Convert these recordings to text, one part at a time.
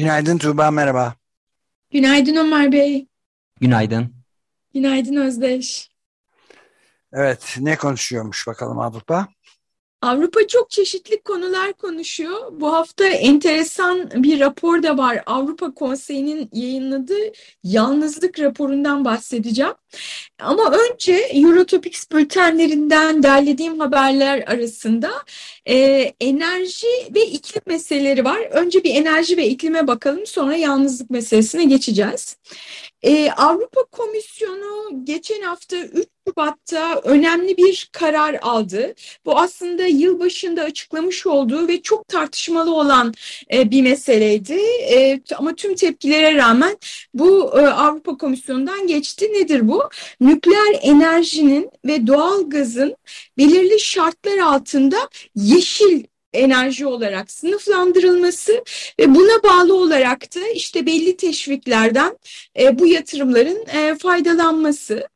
Günaydın Tuğba, merhaba. Günaydın Ömer Bey. Günaydın. Günaydın Özdeş. Evet, ne konuşuyormuş bakalım Avrupa? Avrupa çok çeşitli konular konuşuyor. Bu hafta enteresan bir rapor da var. Avrupa Konseyi'nin yayınladığı yalnızlık raporundan bahsedeceğim. Ama önce Eurotopics bültenlerinden derlediğim haberler arasında e, enerji ve iklim meseleleri var. Önce bir enerji ve iklime bakalım sonra yalnızlık meselesine geçeceğiz. Ee, Avrupa Komisyonu geçen hafta 3 Şubat'ta önemli bir karar aldı. Bu aslında yılbaşında açıklamış olduğu ve çok tartışmalı olan e, bir meseleydi. E, ama tüm tepkilere rağmen bu e, Avrupa Komisyonu'ndan geçti. Nedir bu? Nükleer enerjinin ve doğal gazın belirli şartlar altında yeşil enerji olarak sınıflandırılması ve buna bağlı olarak da işte belli teşviklerden e, bu yatırımların e, faydalanması.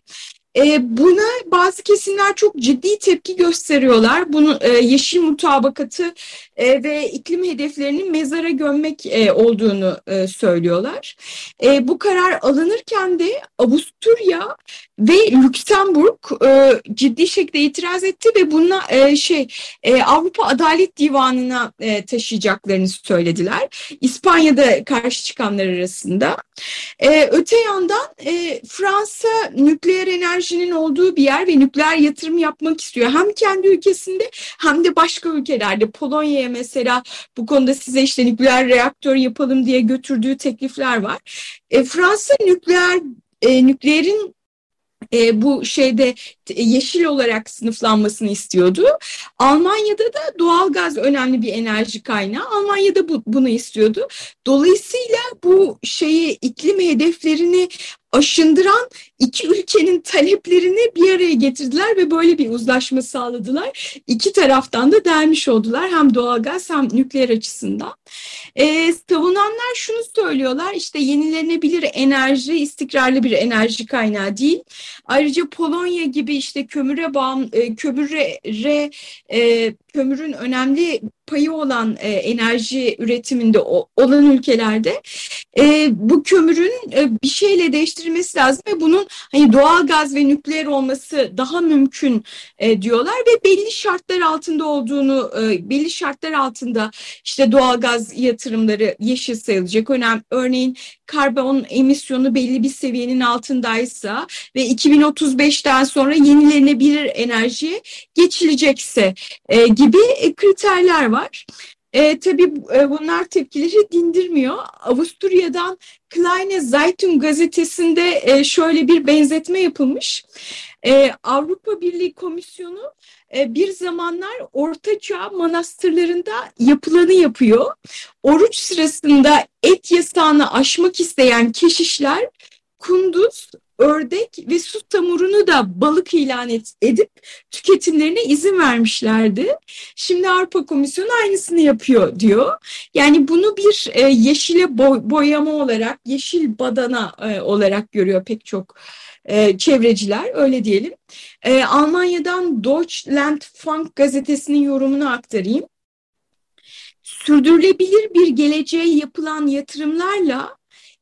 E, buna bazı kesimler çok ciddi tepki gösteriyorlar. Bunu e, yeşil mutabakatı e, ve iklim hedeflerinin mezara gömmek e, olduğunu e, söylüyorlar. E, bu karar alınırken de Avusturya ve Lüksemburg e, ciddi şekilde itiraz etti ve buna e, şey e, Avrupa Adalet Divanı'na e, taşıyacaklarını söylediler. İspanya'da karşı çıkanlar arasında. E, öte yandan e, Fransa nükleer enerjinin olduğu bir yer ve nükleer yatırım yapmak istiyor. Hem kendi ülkesinde hem de başka ülkelerde. Polonya'ya mesela bu konuda size işte nükleer reaktör yapalım diye götürdüğü teklifler var. E, Fransa nükleer e, nükleerin e, bu şeyde yeşil olarak sınıflanmasını istiyordu. Almanya'da da doğal gaz önemli bir enerji kaynağı. Almanya'da bu, bunu istiyordu. Dolayısıyla bu şeyi iklim hedeflerini aşındıran iki ülkenin taleplerini bir araya getirdiler ve böyle bir uzlaşma sağladılar. İki taraftan da dermiş oldular hem doğalgaz hem nükleer açısından. E, savunanlar şunu söylüyorlar işte yenilenebilir enerji istikrarlı bir enerji kaynağı değil. Ayrıca Polonya gibi işte kömüre bağım, e, kömüre e, kömürün önemli payı olan e, enerji üretiminde o, olan ülkelerde e, bu kömürün e, bir şeyle değiştirilmesi lazım ve bunun hani doğal gaz ve nükleer olması daha mümkün e, diyorlar ve belli şartlar altında olduğunu e, belli şartlar altında işte doğal gaz yatırımları yeşil sayılacak. Önem, örneğin karbon emisyonu belli bir seviyenin altındaysa ve 2035'ten sonra yenilenebilir enerjiye geçilecekse e, kriterler var. E, tabii e, bunlar tepkileri dindirmiyor. Avusturya'dan Kleine Zeitung gazetesinde e, şöyle bir benzetme yapılmış. E, Avrupa Birliği Komisyonu e, bir zamanlar Ortaçağ manastırlarında yapılanı yapıyor. Oruç sırasında et yasağını aşmak isteyen keşişler kunduz, ördek ve su tamurunu da balık ilan et, edip tüketimlerine izin vermişlerdi. Şimdi Avrupa Komisyonu aynısını yapıyor diyor. Yani bunu bir e, yeşile boy, boyama olarak, yeşil badana e, olarak görüyor pek çok e, çevreciler öyle diyelim. E, Almanya'dan Deutschland Funk gazetesinin yorumunu aktarayım. Sürdürülebilir bir geleceğe yapılan yatırımlarla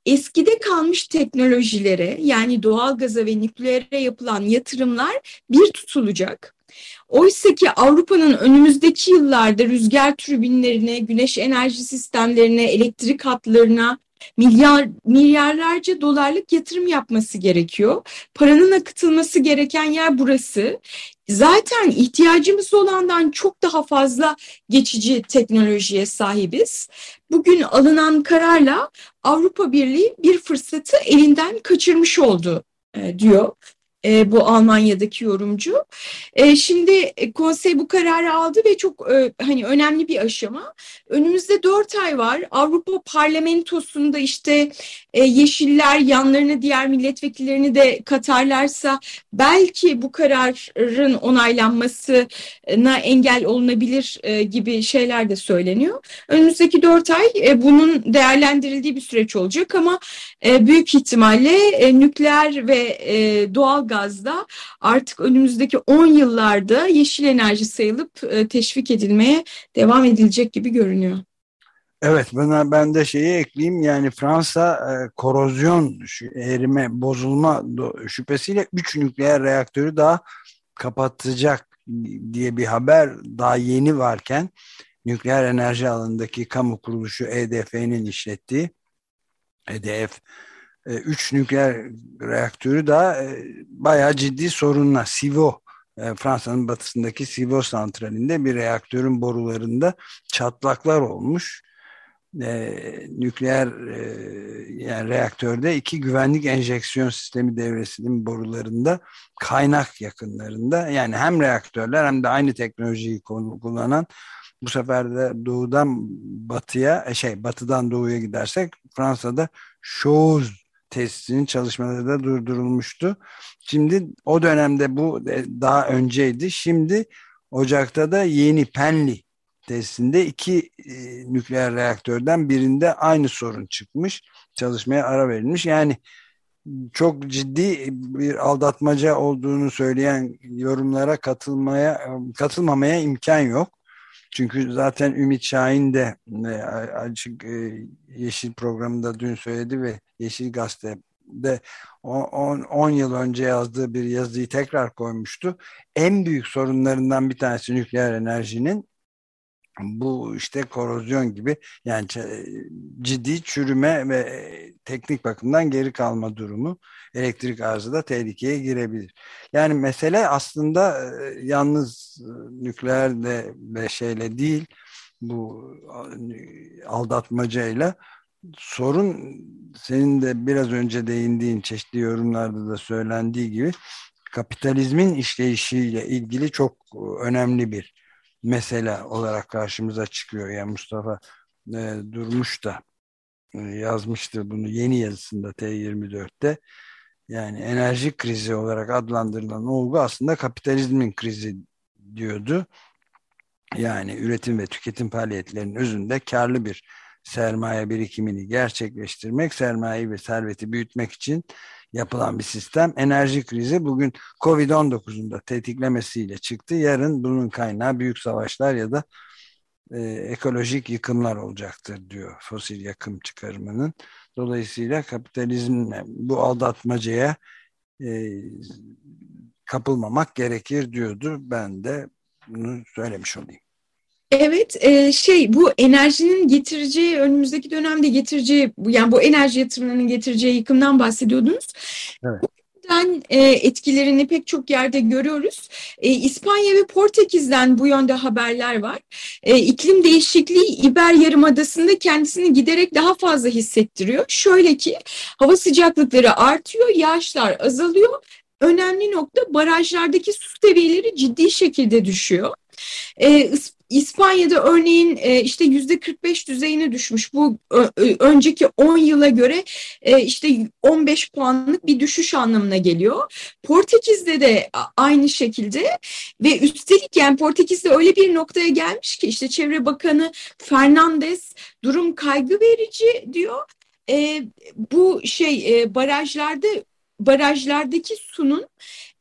eskide kalmış teknolojilere yani doğalgaza ve nükleere yapılan yatırımlar bir tutulacak. Oysa ki Avrupa'nın önümüzdeki yıllarda rüzgar türbinlerine, güneş enerji sistemlerine, elektrik hatlarına, milyar milyarlarca dolarlık yatırım yapması gerekiyor. Paranın akıtılması gereken yer burası. Zaten ihtiyacımız olandan çok daha fazla geçici teknolojiye sahibiz. Bugün alınan kararla Avrupa Birliği bir fırsatı elinden kaçırmış oldu e, diyor. E, bu Almanya'daki yorumcu. E, şimdi e, konsey bu kararı aldı ve çok e, hani önemli bir aşama. Önümüzde dört ay var. Avrupa Parlamentosu'nda işte e, Yeşiller yanlarına diğer milletvekillerini de katarlarsa belki bu kararın onaylanmasına engel olunabilir e, gibi şeyler de söyleniyor. Önümüzdeki dört ay e, bunun değerlendirildiği bir süreç olacak ama e, büyük ihtimalle e, nükleer ve e, doğal gazda artık önümüzdeki 10 yıllarda yeşil enerji sayılıp e, teşvik edilmeye devam edilecek gibi görünüyor. Evet buna ben de şeyi ekleyeyim yani Fransa e, korozyon erime bozulma şüphesiyle 3 nükleer reaktörü daha kapatacak diye bir haber daha yeni varken nükleer enerji alanındaki kamu kuruluşu EDF'nin işlettiği EDF 3 e, nükleer reaktörü da e, bayağı ciddi sorunla Sivo e, Fransa'nın batısındaki Sivo santralinde bir reaktörün borularında çatlaklar olmuş. Ee, nükleer yani reaktörde iki güvenlik enjeksiyon sistemi devresinin borularında kaynak yakınlarında yani hem reaktörler hem de aynı teknolojiyi kullanan bu sefer de doğudan batıya şey batıdan doğuya gidersek Fransa'da Chose testinin çalışmaları da durdurulmuştu. Şimdi o dönemde bu e, daha önceydi. Şimdi Ocak'ta da yeni Penly testinde iki e, nükleer reaktörden birinde aynı sorun çıkmış. Çalışmaya ara verilmiş. Yani çok ciddi bir aldatmaca olduğunu söyleyen yorumlara katılmaya katılmamaya imkan yok. Çünkü zaten Ümit Şahin de e, açık e, Yeşil programında dün söyledi ve Yeşil Gazete'de 10 yıl önce yazdığı bir yazıyı tekrar koymuştu. En büyük sorunlarından bir tanesi nükleer enerjinin bu işte korozyon gibi yani ciddi çürüme ve teknik bakımdan geri kalma durumu elektrik arzı da tehlikeye girebilir. Yani mesele aslında e, yalnız e, nükleerle ve şeyle değil bu aldatmacayla sorun senin de biraz önce değindiğin çeşitli yorumlarda da söylendiği gibi kapitalizmin işleyişiyle ilgili çok önemli bir mesele olarak karşımıza çıkıyor. Yani Mustafa e, Durmuş da e, yazmıştı bunu yeni yazısında T24'te. Yani enerji krizi olarak adlandırılan olgu aslında kapitalizmin krizi diyordu. Yani üretim ve tüketim faaliyetlerinin özünde karlı bir sermaye birikimini gerçekleştirmek, sermayeyi ve serveti büyütmek için yapılan bir sistem. Enerji krizi bugün Covid-19'un da tetiklemesiyle çıktı. Yarın bunun kaynağı büyük savaşlar ya da e, ekolojik yıkımlar olacaktır diyor fosil yakım çıkarımının. Dolayısıyla kapitalizmle bu aldatmacaya e, kapılmamak gerekir diyordu. Ben de bunu söylemiş olayım. Evet, e, şey bu enerjinin getireceği önümüzdeki dönemde getireceği yani bu enerji yatırımlarının getireceği yıkımdan bahsediyordunuz. Evet. Ben e, etkilerini pek çok yerde görüyoruz. E, İspanya ve Portekiz'den bu yönde haberler var. İklim değişikliği İber Yarımadası'nda kendisini giderek daha fazla hissettiriyor. Şöyle ki hava sıcaklıkları artıyor, yağışlar azalıyor. Önemli nokta barajlardaki su seviyeleri ciddi şekilde düşüyor. İspanya'da örneğin e, işte yüzde 45 düzeyine düşmüş. Bu önceki 10 yıla göre e, işte 15 puanlık bir düşüş anlamına geliyor. Portekiz'de de aynı şekilde ve üstelik yani Portekiz'de öyle bir noktaya gelmiş ki işte Çevre Bakanı Fernandez durum kaygı verici diyor. E, bu şey barajlarda barajlardaki sunun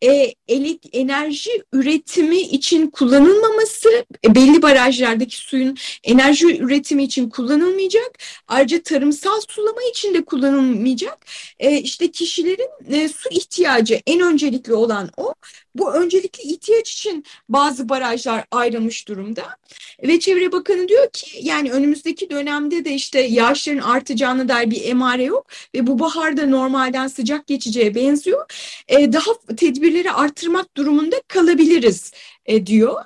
e, elik, enerji üretimi için kullanılmaması, e, belli barajlardaki suyun enerji üretimi için kullanılmayacak. Ayrıca tarımsal sulama için de kullanılmayacak. E, işte kişilerin e, su ihtiyacı en öncelikli olan o. Bu öncelikli ihtiyaç için bazı barajlar ayrılmış durumda. Ve Çevre Bakanı diyor ki yani önümüzdeki dönemde de işte yağışların artacağına dair bir emare yok. Ve bu baharda normalden sıcak geçeceğe benziyor. E, daha tedbirleri artırmak durumunda kalabiliriz e, diyor.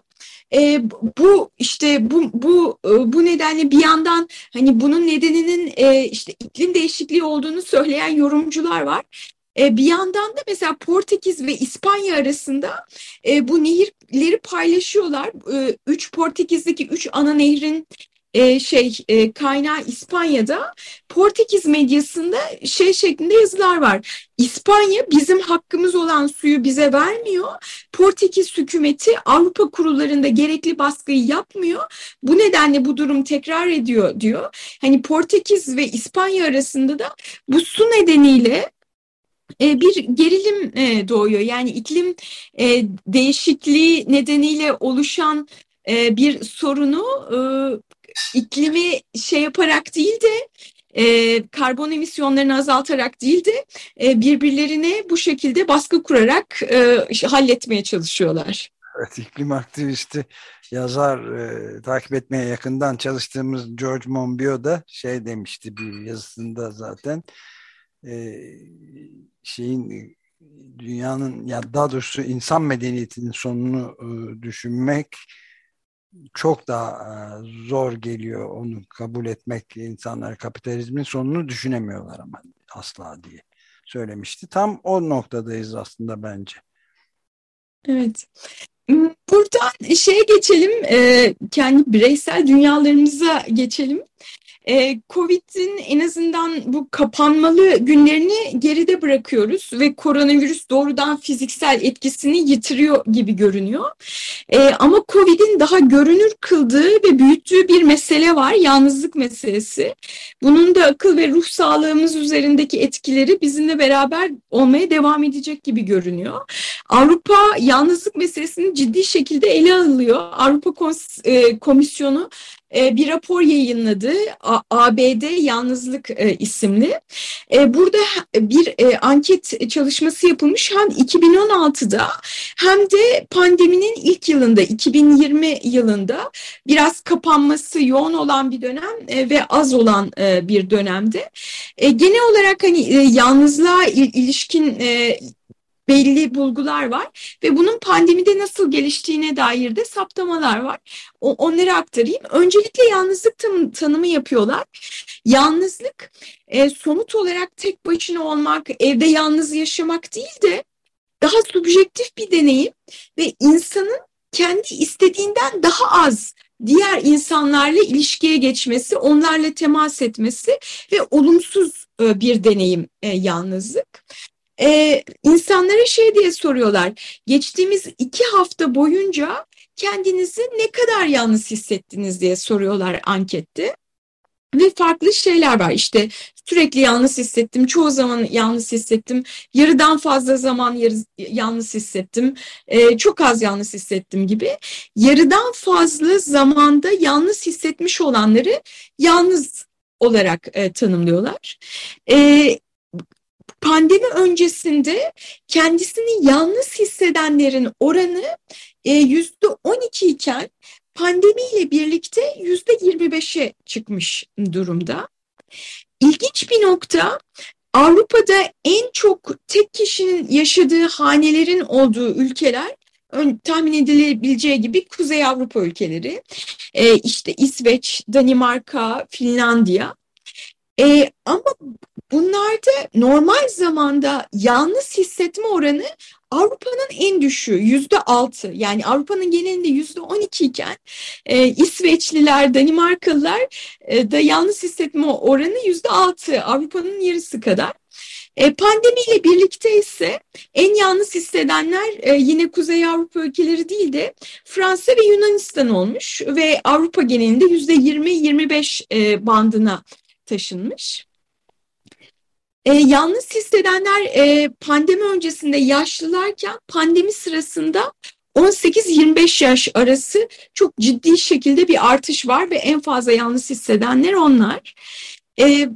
E, bu işte bu bu e, bu nedenle bir yandan hani bunun nedeninin e, işte iklim değişikliği olduğunu söyleyen yorumcular var. E, bir yandan da mesela Portekiz ve İspanya arasında e, bu nehirleri paylaşıyorlar. E, üç Portekiz'deki üç ana nehrin şey kaynağı İspanya'da Portekiz medyasında şey şeklinde yazılar var. İspanya bizim hakkımız olan suyu bize vermiyor. Portekiz hükümeti Avrupa kurullarında gerekli baskıyı yapmıyor. Bu nedenle bu durum tekrar ediyor diyor. Hani Portekiz ve İspanya arasında da bu su nedeniyle bir gerilim e, doğuyor. Yani iklim e, değişikliği nedeniyle oluşan bir sorunu iklimi şey yaparak değil de e, karbon emisyonlarını azaltarak değil de e, birbirlerine bu şekilde baskı kurarak e, halletmeye çalışıyorlar. Evet, iklim aktivisti yazar e, takip etmeye yakından çalıştığımız George Monbiot da şey demişti bir yazısında zaten e, şeyin dünyanın ya daha doğrusu insan medeniyetinin sonunu e, düşünmek çok daha e, zor geliyor onu kabul etmek insanlar kapitalizmin sonunu düşünemiyorlar ama asla diye söylemişti. Tam o noktadayız aslında bence. Evet. Buradan şeye geçelim, e, kendi bireysel dünyalarımıza geçelim e, Covid'in en azından bu kapanmalı günlerini geride bırakıyoruz ve koronavirüs doğrudan fiziksel etkisini yitiriyor gibi görünüyor. E, ama Covid'in daha görünür kıldığı ve büyüttüğü bir mesele var, yalnızlık meselesi. Bunun da akıl ve ruh sağlığımız üzerindeki etkileri bizimle beraber olmaya devam edecek gibi görünüyor. Avrupa yalnızlık meselesini ciddi şekilde ele alıyor. Avrupa e, Komisyonu bir rapor yayınladı. ABD Yalnızlık e, isimli. E, burada bir anket çalışması yapılmış hem 2016'da hem de pandeminin ilk yılında 2020 yılında biraz kapanması yoğun olan bir dönem ve az olan bir dönemde. Genel olarak hani yalnızlığa ilişkin belli bulgular var ve bunun pandemide nasıl geliştiğine dair de saptamalar var. O, onları aktarayım. Öncelikle yalnızlık tanı, tanımı yapıyorlar. Yalnızlık e, somut olarak tek başına olmak, evde yalnız yaşamak değil de daha subjektif bir deneyim ve insanın kendi istediğinden daha az diğer insanlarla ilişkiye geçmesi, onlarla temas etmesi ve olumsuz e, bir deneyim e, yalnızlık e, insanlara şey diye soruyorlar. Geçtiğimiz iki hafta boyunca kendinizi ne kadar yalnız hissettiniz diye soruyorlar ankette. Ve farklı şeyler var işte sürekli yalnız hissettim, çoğu zaman yalnız hissettim, yarıdan fazla zaman yarı, yalnız hissettim, e, çok az yalnız hissettim gibi. Yarıdan fazla zamanda yalnız hissetmiş olanları yalnız olarak e, tanımlıyorlar. E, pandemi öncesinde kendisini yalnız hissedenlerin oranı e, yüzde 12 iken pandemiyle birlikte yüzde 25'e çıkmış durumda. İlginç bir nokta Avrupa'da en çok tek kişinin yaşadığı hanelerin olduğu ülkeler tahmin edilebileceği gibi Kuzey Avrupa ülkeleri. E, işte İsveç, Danimarka, Finlandiya. E, ama bunlarda normal zamanda yalnız hissetme oranı Avrupa'nın en düşüğü yüzde altı yani Avrupa'nın genelinde yüzde on iki iken e, İsveçliler, Danimarkalılar e, da yalnız hissetme oranı yüzde altı Avrupa'nın yarısı kadar. E, pandemiyle birlikte ise en yalnız hissedenler e, yine Kuzey Avrupa ülkeleri değil de Fransa ve Yunanistan olmuş ve Avrupa genelinde yüzde yirmi yirmi beş e, bandına taşınmış. E, yalnız hissedenler e, pandemi öncesinde yaşlılarken pandemi sırasında 18-25 yaş arası çok ciddi şekilde bir artış var ve en fazla yalnız hissedenler onlar. E,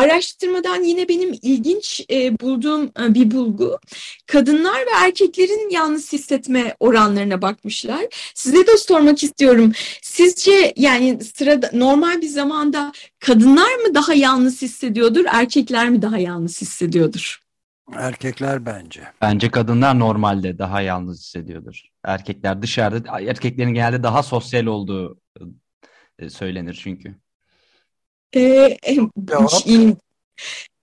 Araştırmadan yine benim ilginç e, bulduğum e, bir bulgu. Kadınlar ve erkeklerin yalnız hissetme oranlarına bakmışlar. Size de sormak istiyorum. Sizce yani sırada normal bir zamanda kadınlar mı daha yalnız hissediyordur, erkekler mi daha yalnız hissediyordur? Erkekler bence. Bence kadınlar normalde daha yalnız hissediyordur. Erkekler dışarıda, erkeklerin genelde daha sosyal olduğu e, söylenir çünkü. Ee,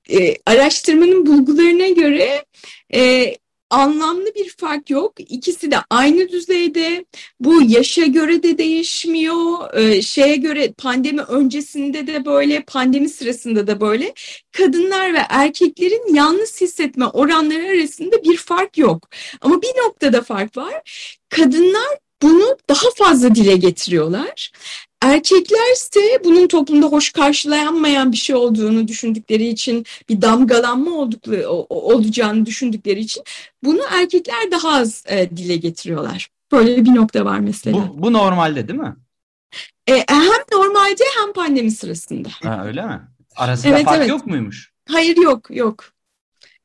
e, araştırmanın bulgularına göre e, anlamlı bir fark yok. İkisi de aynı düzeyde. Bu yaşa göre de değişmiyor. Ee, şeye göre pandemi öncesinde de böyle, pandemi sırasında da böyle. Kadınlar ve erkeklerin yalnız hissetme oranları arasında bir fark yok. Ama bir noktada fark var. Kadınlar bunu daha fazla dile getiriyorlar. Erkekler ise bunun toplumda hoş karşılanmayan bir şey olduğunu düşündükleri için bir damgalanma oldukları, olacağını düşündükleri için bunu erkekler daha az e, dile getiriyorlar. Böyle bir nokta var mesela. Bu, bu normalde değil mi? E, hem normalde hem pandemi sırasında. Ha, öyle mi? Arasında evet, fark evet. yok muymuş? Hayır yok yok.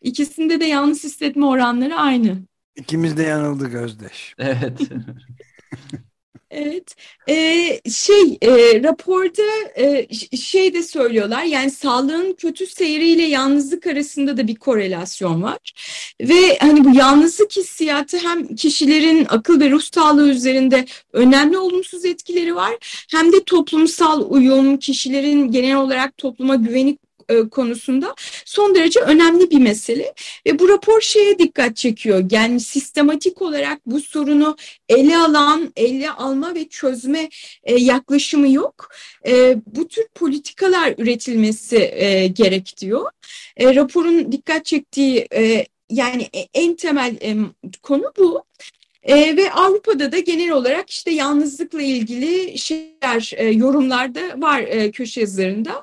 İkisinde de yalnız hissetme oranları aynı. İkimiz de yanıldık Özdeş. Evet. Evet, ee, şey e, raporda e, şey de söylüyorlar. Yani sağlığın kötü seyriyle yalnızlık arasında da bir korelasyon var. Ve hani bu yalnızlık hissiyatı hem kişilerin akıl ve ruh sağlığı üzerinde önemli olumsuz etkileri var hem de toplumsal uyum kişilerin genel olarak topluma güveni e, konusunda son derece önemli bir mesele ve bu rapor şeye dikkat çekiyor. Yani sistematik olarak bu sorunu ele alan, ele alma ve çözme e, yaklaşımı yok. E, bu tür politikalar üretilmesi gerek diyor. Raporun dikkat çektiği yani en temel konu bu. E, ve Avrupa'da da genel olarak işte yalnızlıkla ilgili şeyler, e, yorumlar var e, köşe yazılarında.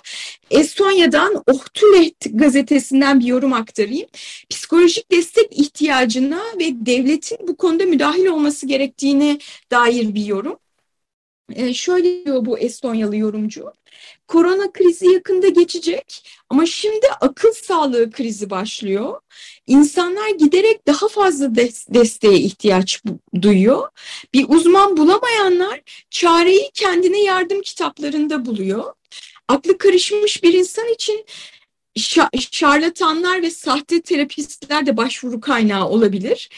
Estonya'dan Ohtulet gazetesinden bir yorum aktarayım. Psikolojik destek ihtiyacına ve devletin bu konuda müdahil olması gerektiğine dair bir yorum. E, şöyle diyor bu Estonyalı yorumcu. Korona krizi yakında geçecek ama şimdi akıl sağlığı krizi başlıyor. İnsanlar giderek daha fazla des desteğe ihtiyaç duyuyor. Bir uzman bulamayanlar çareyi kendine yardım kitaplarında buluyor. Aklı karışmış bir insan için şarlatanlar ve sahte terapistler de başvuru kaynağı olabilir.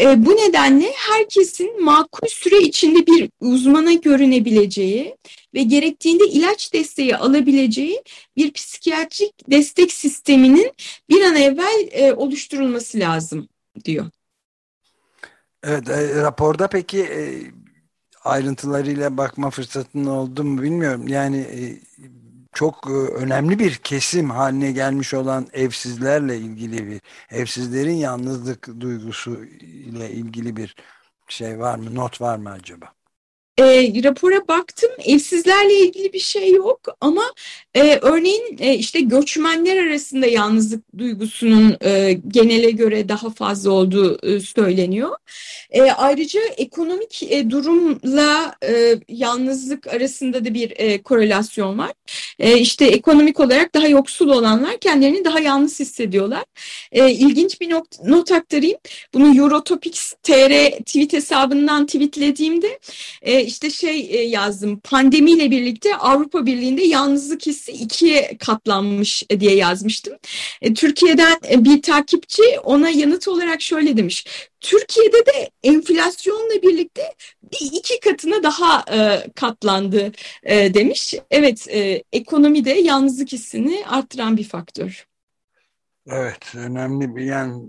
E, bu nedenle herkesin makul süre içinde bir uzmana görünebileceği ve gerektiğinde ilaç desteği alabileceği bir psikiyatrik destek sisteminin bir an evvel e, oluşturulması lazım diyor. Evet, e, raporda peki e, ayrıntılarıyla bakma fırsatın oldu mu bilmiyorum. Yani e, çok e, önemli bir kesim haline gelmiş olan evsizlerle ilgili bir evsizlerin yalnızlık duygusu ile ilgili bir şey var mı not var mı acaba? E, rapora baktım evsizlerle ilgili bir şey yok ama e, örneğin e, işte göçmenler arasında yalnızlık duygusunun e, genele göre daha fazla olduğu e, söyleniyor. E, ayrıca ekonomik e, durumla e, yalnızlık arasında da bir e, korelasyon var. E, işte ekonomik olarak daha yoksul olanlar kendilerini daha yalnız hissediyorlar. E, ilginç bir not, not aktarayım. Bunu Eurotopics TR tweet hesabından tweetlediğimde e, işte şey e, yazdım. Pandemiyle birlikte Avrupa Birliği'nde yalnızlık hissi ikiye katlanmış e, diye yazmıştım. E, Türkiye'den bir takipçi ona yanıt olarak şöyle demiş. Türkiye'de de enflasyonla birlikte bir iki katına daha katlandı demiş. Evet, e, ekonomi de yalnızlık hissini arttıran bir faktör. Evet, önemli bir yani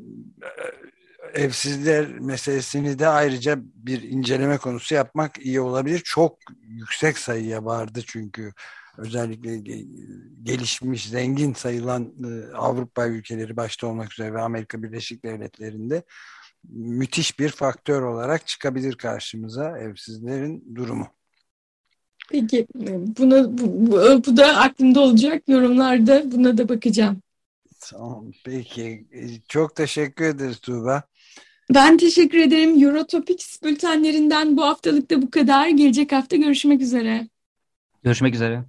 evsizler meselesini de ayrıca bir inceleme konusu yapmak iyi olabilir. Çok yüksek sayıya vardı çünkü özellikle gelişmiş, zengin sayılan e, Avrupa ülkeleri başta olmak üzere ve Amerika Birleşik Devletleri'nde müthiş bir faktör olarak çıkabilir karşımıza evsizlerin durumu. Peki buna bu, bu da aklımda olacak yorumlarda buna da bakacağım. Tamam peki çok teşekkür ederiz Tuğba. Ben teşekkür ederim. Eurotopics bültenlerinden bu haftalık da bu kadar. Gelecek hafta görüşmek üzere. Görüşmek üzere.